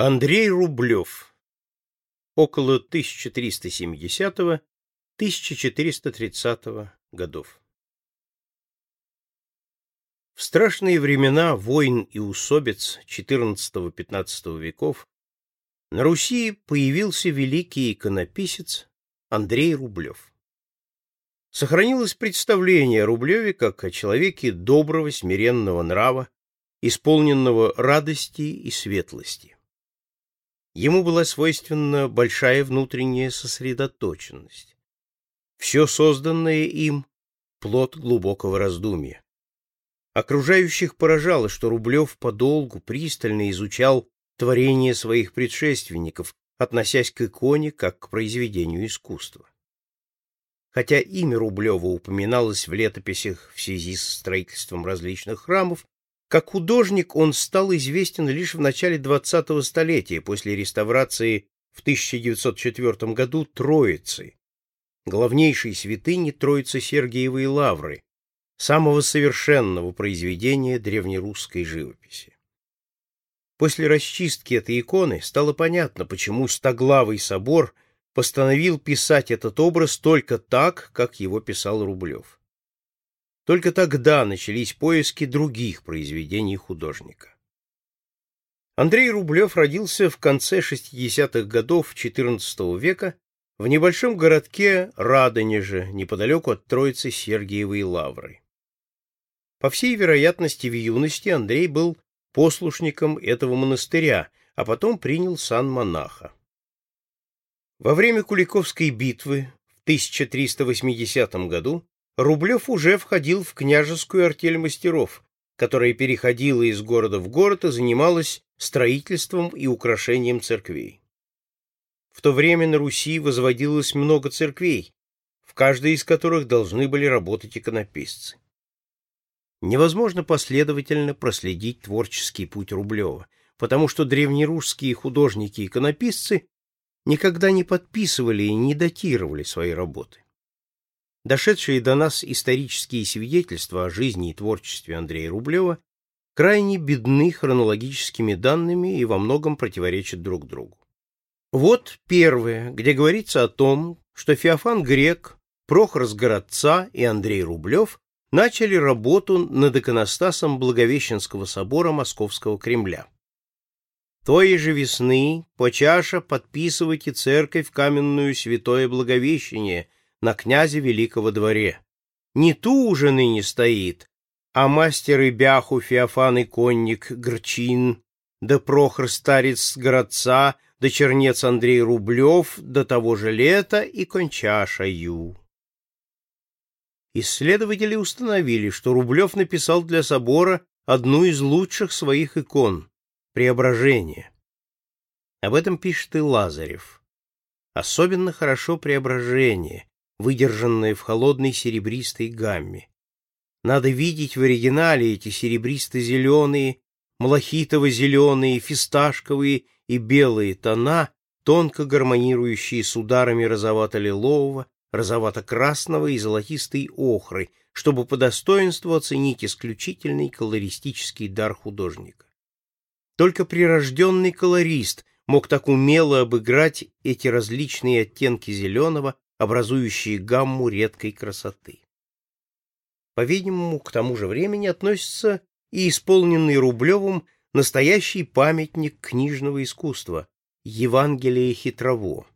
Андрей Рублев. Около 1370-1430 годов. В страшные времена войн и усобиц XIV-XV веков на Руси появился великий иконописец Андрей Рублев. Сохранилось представление о Рублеве как о человеке доброго, смиренного нрава, исполненного радости и светлости. Ему была свойственна большая внутренняя сосредоточенность. Все созданное им — плод глубокого раздумья. Окружающих поражало, что Рублев подолгу пристально изучал творение своих предшественников, относясь к иконе как к произведению искусства. Хотя имя Рублева упоминалось в летописях в связи с строительством различных храмов, как художник он стал известен лишь в начале 20-го столетия после реставрации в 1904 году Троицы, главнейшей святыни Троицы Сергиевой Лавры, самого совершенного произведения древнерусской живописи. После расчистки этой иконы стало понятно, почему Стоглавый собор постановил писать этот образ только так, как его писал Рублев. Только тогда начались поиски других произведений художника. Андрей Рублев родился в конце 60-х годов XIV века в небольшом городке Радонеже, неподалеку от Троицы Сергиевой Лавры. По всей вероятности, в юности Андрей был послушником этого монастыря, а потом принял сан монаха. Во время Куликовской битвы в 1380 году Рублев уже входил в княжескую артель мастеров, которая переходила из города в город и занималась строительством и украшением церквей. В то время на Руси возводилось много церквей, в каждой из которых должны были работать иконописцы. Невозможно последовательно проследить творческий путь Рублева, потому что древнерусские художники-иконописцы никогда не подписывали и не датировали свои работы. Дошедшие до нас исторические свидетельства о жизни и творчестве Андрея Рублева крайне бедны хронологическими данными и во многом противоречат друг другу. Вот первое, где говорится о том, что Феофан Грек, Прохор с Городца и Андрей Рублев начали работу над иконостасом Благовещенского собора Московского Кремля. Той же весны почаша подписывайте церковь каменную святое Благовещение на князе Великого дворе. Не ту уже ныне стоит, а мастер и бяху Феофан и конник Грчин, да Прохор старец городца, да чернец Андрей Рублев, до того же лета и кончаша ю. Исследователи установили, что Рублев написал для собора одну из лучших своих икон — «Преображение». Об этом пишет и Лазарев. Особенно хорошо «Преображение», выдержанное в холодной серебристой гамме. Надо видеть в оригинале эти серебристо-зеленые, малахитово-зеленые, фисташковые и белые тона, тонко гармонирующие с ударами розовато-лилового, розовато-красного и золотистой охры, чтобы по достоинству оценить исключительный колористический дар художника. Только прирожденный колорист мог так умело обыграть эти различные оттенки зеленого, образующие гамму редкой красоты. По-видимому, к тому же времени относится и исполненный Рублевым настоящий памятник книжного искусства Евангелие хитрово.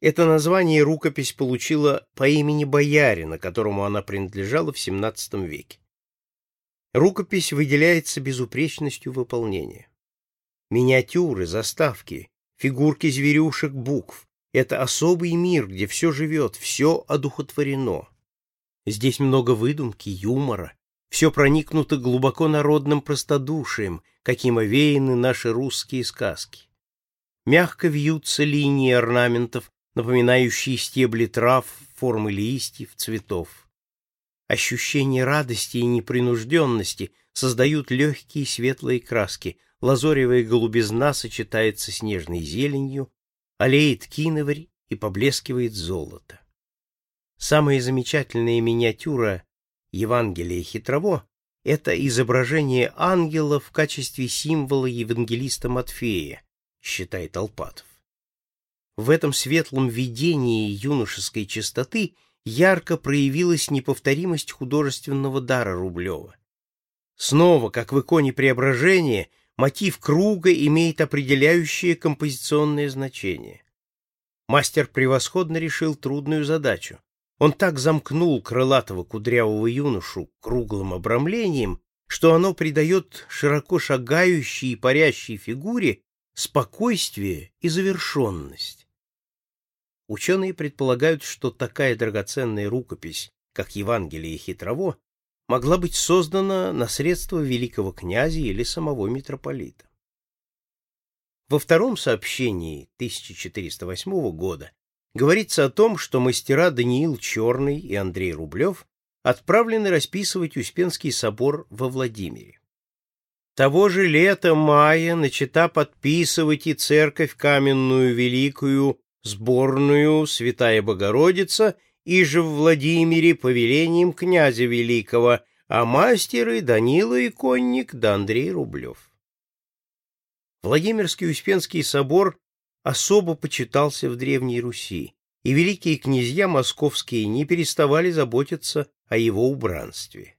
Это название рукопись получила по имени боярина, которому она принадлежала в XVII веке. Рукопись выделяется безупречностью выполнения. Миниатюры, заставки, фигурки зверюшек, букв, это особый мир, где все живет, все одухотворено. Здесь много выдумки, юмора, все проникнуто глубоко народным простодушием, каким овеяны наши русские сказки. Мягко вьются линии орнаментов, напоминающие стебли трав, формы листьев, цветов. Ощущение радости и непринужденности создают легкие светлые краски, лазоревая голубизна сочетается с нежной зеленью, олеет киноварь и поблескивает золото. Самая замечательная миниатюра Евангелия хитрово — это изображение ангела в качестве символа евангелиста Матфея, считает Алпатов. В этом светлом видении юношеской чистоты ярко проявилась неповторимость художественного дара Рублева. Снова, как в иконе преображения, мотив круга имеет определяющее композиционное значение. Мастер превосходно решил трудную задачу. Он так замкнул крылатого кудрявого юношу круглым обрамлением, что оно придает широко шагающей и парящей фигуре спокойствие и завершенность. Ученые предполагают, что такая драгоценная рукопись, как Евангелие Хитрово, могла быть создана на средства великого князя или самого митрополита. Во втором сообщении 1408 года говорится о том, что мастера Даниил Черный и Андрей Рублев отправлены расписывать Успенский собор во Владимире. Того же лета мая начата подписывать и церковь каменную великую, сборную, Святая Богородица, и же в Владимире повелением князя великого, а мастеры Данила Иконник да Андрей Рублев. Владимирский Успенский собор особо почитался в Древней Руси, и великие князья московские не переставали заботиться о его убранстве.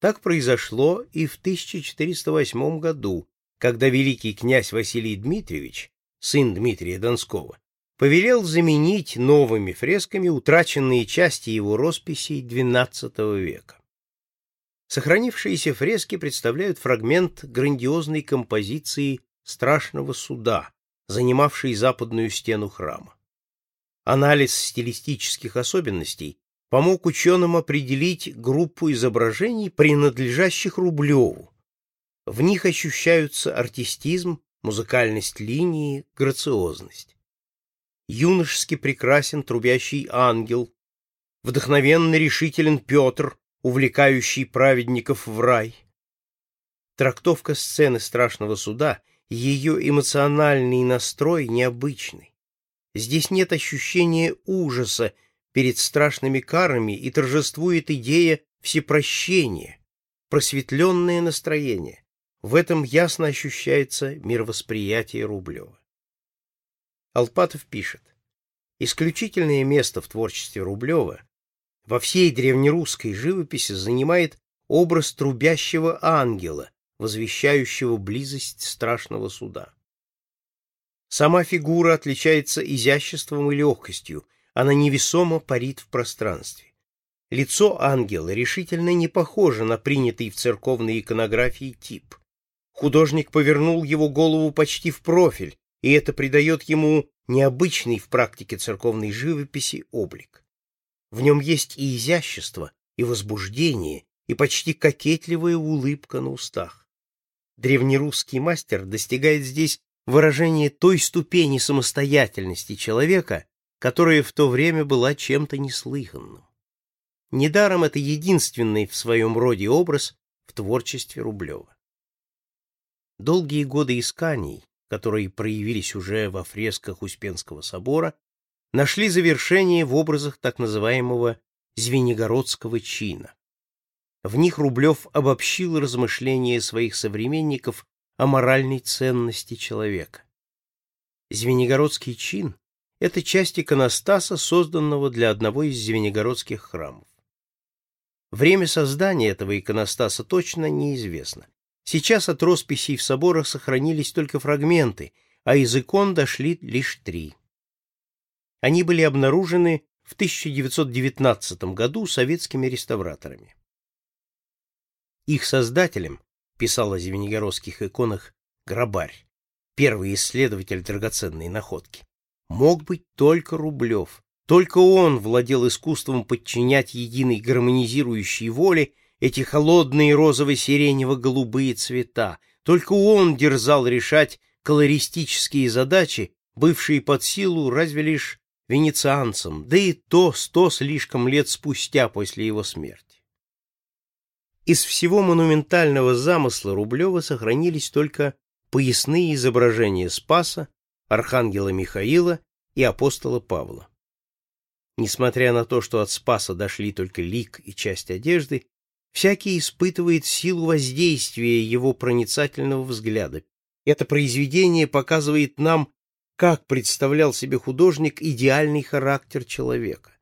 Так произошло и в 1408 году, когда великий князь Василий Дмитриевич, сын Дмитрия Донского, повелел заменить новыми фресками утраченные части его росписей XII века. Сохранившиеся фрески представляют фрагмент грандиозной композиции страшного суда, занимавшей западную стену храма. Анализ стилистических особенностей помог ученым определить группу изображений, принадлежащих Рублеву. В них ощущаются артистизм, музыкальность линии, грациозность. Юношески прекрасен трубящий ангел, вдохновенно решителен Петр, увлекающий праведников в рай. Трактовка сцены страшного суда, ее эмоциональный настрой необычный. Здесь нет ощущения ужаса перед страшными карами и торжествует идея всепрощения, просветленное настроение. В этом ясно ощущается мировосприятие Рублева. Алпатов пишет, исключительное место в творчестве Рублева во всей древнерусской живописи занимает образ трубящего ангела, возвещающего близость страшного суда. Сама фигура отличается изяществом и легкостью, она невесомо парит в пространстве. Лицо ангела решительно не похоже на принятый в церковной иконографии тип. Художник повернул его голову почти в профиль, и это придает ему необычный в практике церковной живописи облик. В нем есть и изящество, и возбуждение, и почти кокетливая улыбка на устах. Древнерусский мастер достигает здесь выражения той ступени самостоятельности человека, которая в то время была чем-то неслыханным. Недаром это единственный в своем роде образ в творчестве Рублева. Долгие годы исканий, которые проявились уже во фресках Успенского собора, нашли завершение в образах так называемого Звенигородского чина. В них Рублев обобщил размышления своих современников о моральной ценности человека. Звенигородский чин это часть иконостаса, созданного для одного из звенигородских храмов. Время создания этого иконостаса точно неизвестно. Сейчас от росписей в соборах сохранились только фрагменты, а из икон дошли лишь три. Они были обнаружены в 1919 году советскими реставраторами. Их создателем, писал о звенигородских иконах Грабарь, первый исследователь драгоценной находки, мог быть только Рублев. Только он владел искусством подчинять единой гармонизирующей воле эти холодные розово-сиренево-голубые цвета. Только он дерзал решать колористические задачи, бывшие под силу разве лишь венецианцам, да и то сто слишком лет спустя после его смерти. Из всего монументального замысла Рублева сохранились только поясные изображения Спаса, архангела Михаила и апостола Павла. Несмотря на то, что от Спаса дошли только лик и часть одежды, всякий испытывает силу воздействия его проницательного взгляда, Это произведение показывает нам, как представлял себе художник идеальный характер человека.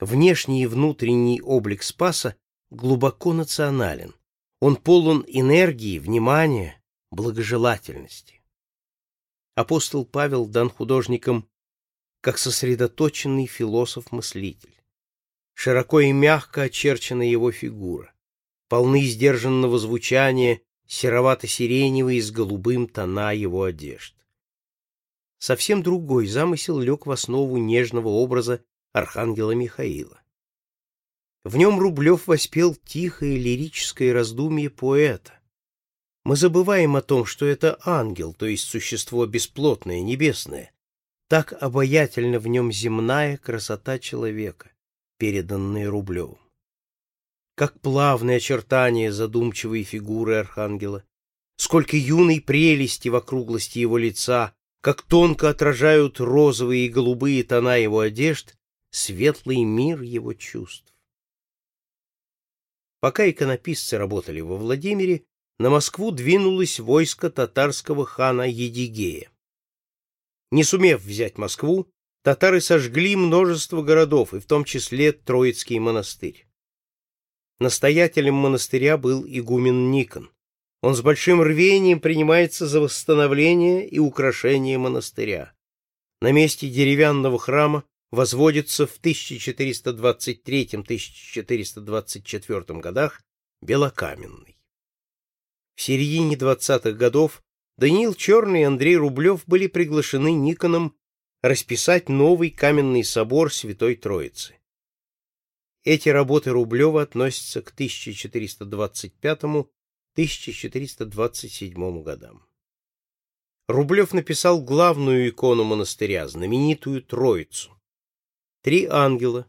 Внешний и внутренний облик Спаса глубоко национален. Он полон энергии, внимания, благожелательности. Апостол Павел дан художникам как сосредоточенный философ-мыслитель. Широко и мягко очерчена его фигура, полны сдержанного звучания серовато-сиреневые с голубым тона его одежд. Совсем другой замысел лег в основу нежного образа архангела Михаила. В нем Рублев воспел тихое лирическое раздумье поэта. Мы забываем о том, что это ангел, то есть существо бесплотное, небесное. Так обаятельна в нем земная красота человека, переданная Рублевым. Как плавные очертания задумчивой фигуры архангела, сколько юной прелести в округлости его лица, как тонко отражают розовые и голубые тона его одежд светлый мир его чувств. Пока иконописцы работали во Владимире, на Москву двинулось войско татарского хана Едигея. Не сумев взять Москву, татары сожгли множество городов, и в том числе Троицкий монастырь. Настоятелем монастыря был игумен Никон. Он с большим рвением принимается за восстановление и украшение монастыря. На месте деревянного храма возводится в 1423-1424 годах белокаменный. В середине 20-х годов Даниил Черный и Андрей Рублев были приглашены Никоном расписать новый каменный собор Святой Троицы. Эти работы Рублева относятся к 1425-1427 годам. Рублев написал главную икону монастыря, знаменитую Троицу. Три ангела,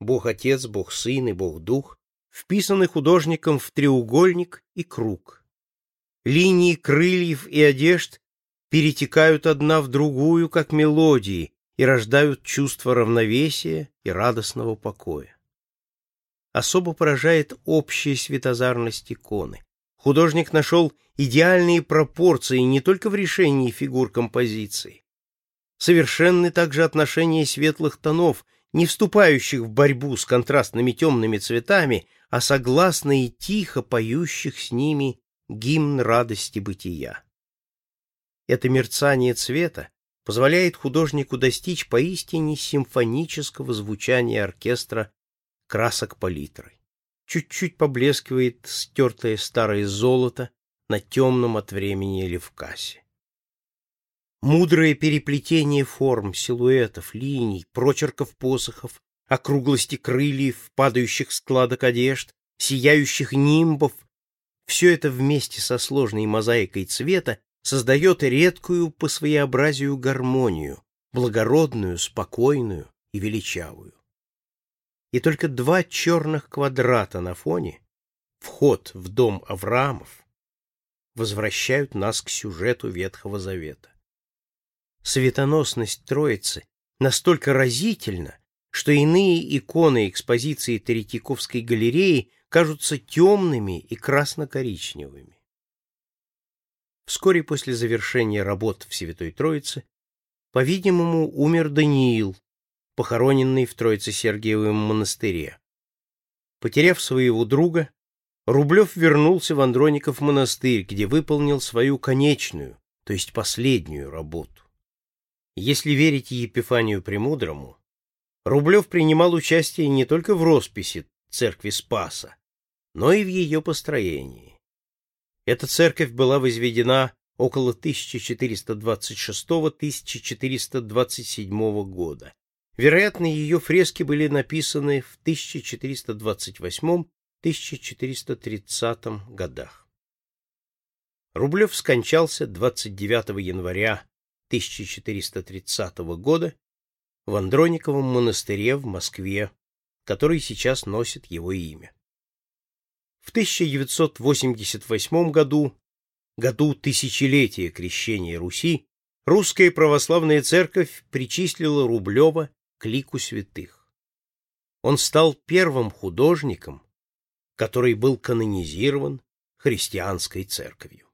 Бог-Отец, Бог-Сын и Бог-Дух, вписаны художником в треугольник и круг. Линии крыльев и одежд перетекают одна в другую, как мелодии, и рождают чувство равновесия и радостного покоя. Особо поражает общая светозарность иконы. Художник нашел идеальные пропорции не только в решении фигур композиции, Совершенны также отношения светлых тонов, не вступающих в борьбу с контрастными темными цветами, а согласно и тихо поющих с ними гимн радости бытия. Это мерцание цвета позволяет художнику достичь поистине симфонического звучания оркестра красок палитры. Чуть-чуть поблескивает стертое старое золото на темном от времени левкасе. Мудрое переплетение форм, силуэтов, линий, прочерков посохов, округлости крыльев, падающих складок одежд, сияющих нимбов — все это вместе со сложной мозаикой цвета создает редкую по своеобразию гармонию, благородную, спокойную и величавую. И только два черных квадрата на фоне, вход в дом Авраамов, возвращают нас к сюжету Ветхого Завета светоносность Троицы настолько разительна, что иные иконы экспозиции Третьяковской галереи кажутся темными и красно-коричневыми. Вскоре после завершения работ в Святой Троице, по-видимому, умер Даниил, похороненный в Троице-Сергиевом монастыре. Потеряв своего друга, Рублев вернулся в Андроников монастырь, где выполнил свою конечную, то есть последнюю работу. Если верить Епифанию Премудрому, Рублев принимал участие не только в росписи церкви Спаса, но и в ее построении. Эта церковь была возведена около 1426-1427 года. Вероятно, ее фрески были написаны в 1428-1430 годах. Рублев скончался 29 января 1430 года в Андрониковом монастыре в Москве, который сейчас носит его имя. В 1988 году, году тысячелетия крещения Руси, Русская православная церковь причислила Рублева к лику святых. Он стал первым художником, который был канонизирован христианской церковью.